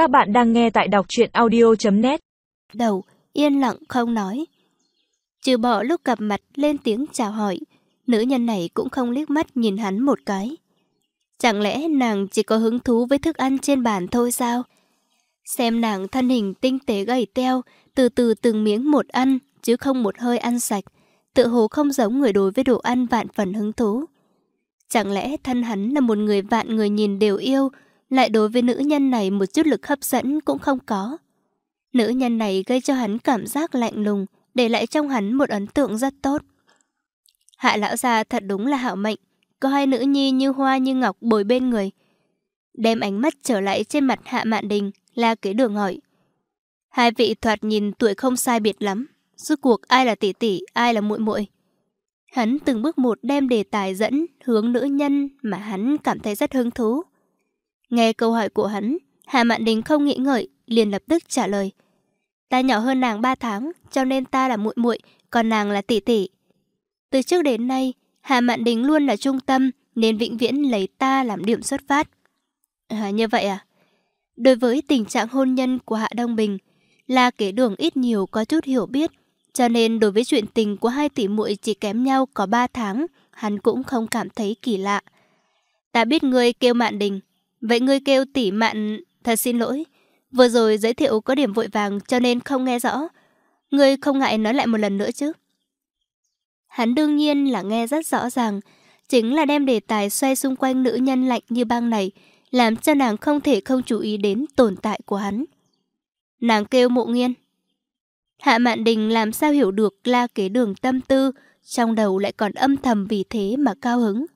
Các bạn đang nghe tại đọc truyện audio.net Đầu, yên lặng không nói. Trừ bỏ lúc gặp mặt lên tiếng chào hỏi, nữ nhân này cũng không liếc mắt nhìn hắn một cái. Chẳng lẽ nàng chỉ có hứng thú với thức ăn trên bàn thôi sao? Xem nàng thân hình tinh tế gầy teo, từ từ từng miếng một ăn, chứ không một hơi ăn sạch. Tự hồ không giống người đối với đồ ăn vạn phần hứng thú. Chẳng lẽ thân hắn là một người vạn người nhìn đều yêu, lại đối với nữ nhân này một chút lực hấp dẫn cũng không có. Nữ nhân này gây cho hắn cảm giác lạnh lùng, để lại trong hắn một ấn tượng rất tốt. Hạ lão gia thật đúng là hảo mệnh, có hai nữ nhi như hoa như ngọc bồi bên người. Đem ánh mắt trở lại trên mặt hạ mạn đình, la kế đường hỏi. Hai vị thoạt nhìn tuổi không sai biệt lắm, rốt cuộc ai là tỷ tỷ, ai là muội muội. Hắn từng bước một đem đề tài dẫn hướng nữ nhân mà hắn cảm thấy rất hứng thú. Nghe câu hỏi của hắn, Hà Mạn Đình không nghĩ ngợi, liền lập tức trả lời. Ta nhỏ hơn nàng 3 tháng, cho nên ta là muội muội, còn nàng là tỷ tỷ. Từ trước đến nay, Hà Mạn Đình luôn là trung tâm, nên vĩnh viễn lấy ta làm điểm xuất phát. À, như vậy à? Đối với tình trạng hôn nhân của Hạ Đông Bình, là kế đường ít nhiều có chút hiểu biết, cho nên đối với chuyện tình của hai tỷ muội chỉ kém nhau có 3 tháng, hắn cũng không cảm thấy kỳ lạ. Ta biết ngươi kêu Mạn Đình, vậy ngươi kêu tỷ Mạn, thật xin lỗi. Vừa rồi giới thiệu có điểm vội vàng cho nên không nghe rõ. Ngươi không ngại nói lại một lần nữa chứ? Hắn đương nhiên là nghe rất rõ ràng, chính là đem đề tài xoay xung quanh nữ nhân lạnh như băng này, làm cho nàng không thể không chú ý đến tồn tại của hắn. Nàng kêu mộ nghiên. Hạ Mạn Đình làm sao hiểu được la kế đường tâm tư, trong đầu lại còn âm thầm vì thế mà cao hứng.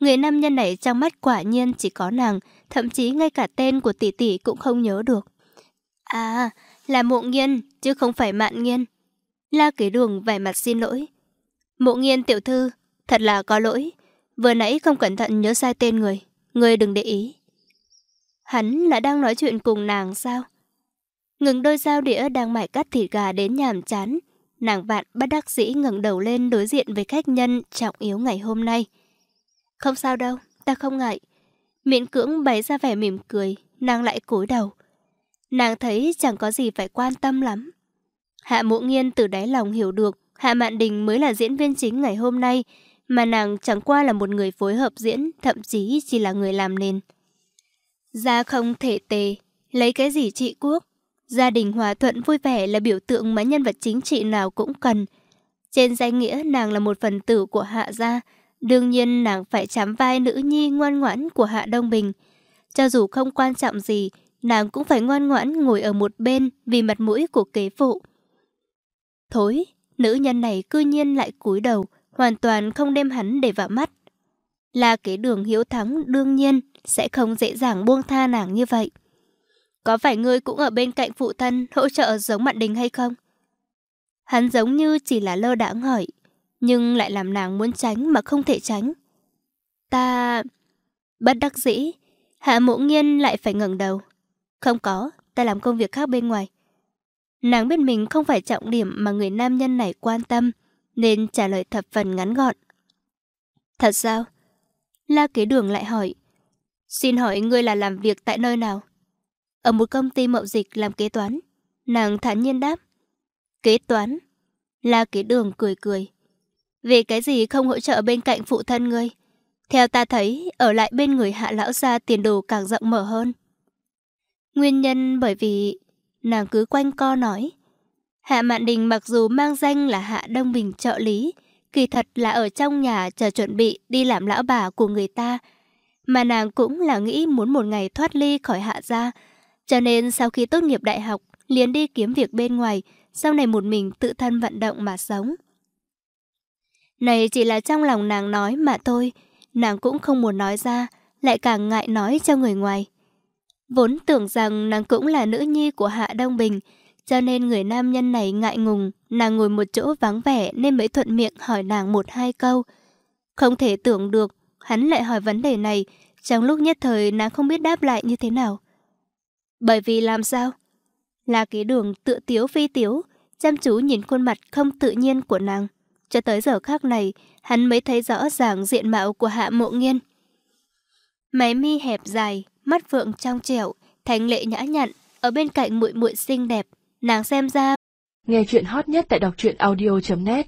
Người nam nhân này trong mắt quả nhiên chỉ có nàng, thậm chí ngay cả tên của tỷ tỷ cũng không nhớ được. À, là mộ nghiên, chứ không phải mạn nghiên. La kế đường vẻ mặt xin lỗi. Mộ nghiên tiểu thư, thật là có lỗi. Vừa nãy không cẩn thận nhớ sai tên người, người đừng để ý. Hắn là đang nói chuyện cùng nàng sao? Ngừng đôi dao đĩa đang mải cắt thịt gà đến nhàm chán. Nàng vạn bất đắc dĩ ngẩng đầu lên đối diện với khách nhân trọng yếu ngày hôm nay. Không sao đâu, ta không ngại. Miễn cưỡng bày ra vẻ mỉm cười, nàng lại cúi đầu. Nàng thấy chẳng có gì phải quan tâm lắm. Hạ mộ nghiên từ đáy lòng hiểu được Hạ Mạn Đình mới là diễn viên chính ngày hôm nay, mà nàng chẳng qua là một người phối hợp diễn, thậm chí chỉ là người làm nền. Gia không thể tề, lấy cái gì trị quốc? Gia đình hòa thuận vui vẻ là biểu tượng mà nhân vật chính trị nào cũng cần. Trên danh nghĩa nàng là một phần tử của Hạ Gia, đương nhiên nàng phải chám vai nữ nhi ngoan ngoãn của Hạ Đông Bình. Cho dù không quan trọng gì, nàng cũng phải ngoan ngoãn ngồi ở một bên vì mặt mũi của kế phụ. Thối, nữ nhân này cư nhiên lại cúi đầu, hoàn toàn không đem hắn để vào mắt. Là kế đường hiếu thắng đương nhiên sẽ không dễ dàng buông tha nàng như vậy. Có phải ngươi cũng ở bên cạnh phụ thân hỗ trợ giống Mạn Đình hay không? Hắn giống như chỉ là lơ đãng hỏi, nhưng lại làm nàng muốn tránh mà không thể tránh. Ta... Bất đắc dĩ, Hạ Mộ Nghiên lại phải ngẩng đầu. Không có, ta làm công việc khác bên ngoài. Nàng biết mình không phải trọng điểm mà người nam nhân này quan tâm, nên trả lời thập phần ngắn gọn. Thật sao? La kế đường lại hỏi. Xin hỏi ngươi là làm việc tại nơi nào? Ở một công ty mậu dịch làm kế toán. Nàng thản nhiên đáp. Kế toán? La kế đường cười cười. Vì cái gì không hỗ trợ bên cạnh phụ thân ngươi? Theo ta thấy, ở lại bên người hạ lão gia tiền đồ càng rộng mở hơn. Nguyên nhân bởi vì nàng cứ quanh co nói. Hạ Mạn Đình mặc dù mang danh là Hạ Đông Bình trợ lý, kỳ thật là ở trong nhà chờ chuẩn bị đi làm lão bà của người ta, mà nàng cũng là nghĩ muốn một ngày thoát ly khỏi Hạ gia, cho nên sau khi tốt nghiệp đại học, liền đi kiếm việc bên ngoài, sau này một mình tự thân vận động mà sống. Này chỉ là trong lòng nàng nói mà thôi, nàng cũng không muốn nói ra, lại càng ngại nói cho người ngoài. Vốn tưởng rằng nàng cũng là nữ nhi của Hạ Đông Bình, cho nên người nam nhân này ngại ngùng, nàng ngồi một chỗ vắng vẻ nên mới thuận miệng hỏi nàng một hai câu. Không thể tưởng được, hắn lại hỏi vấn đề này, trong lúc nhất thời nàng không biết đáp lại như thế nào. Bởi vì làm sao? Là cái đường tự tiếu phi tiếu, chăm chú nhìn khuôn mặt không tự nhiên của nàng. Cho tới giờ khác này, hắn mới thấy rõ ràng diện mạo của hạ mộ nghiên. Máy mi hẹp dài, mắt vượng trong trẻo, thành lệ nhã nhặn, ở bên cạnh muội muội xinh đẹp, nàng xem ra Nghe chuyện hot nhất tại đọc truyện audio.net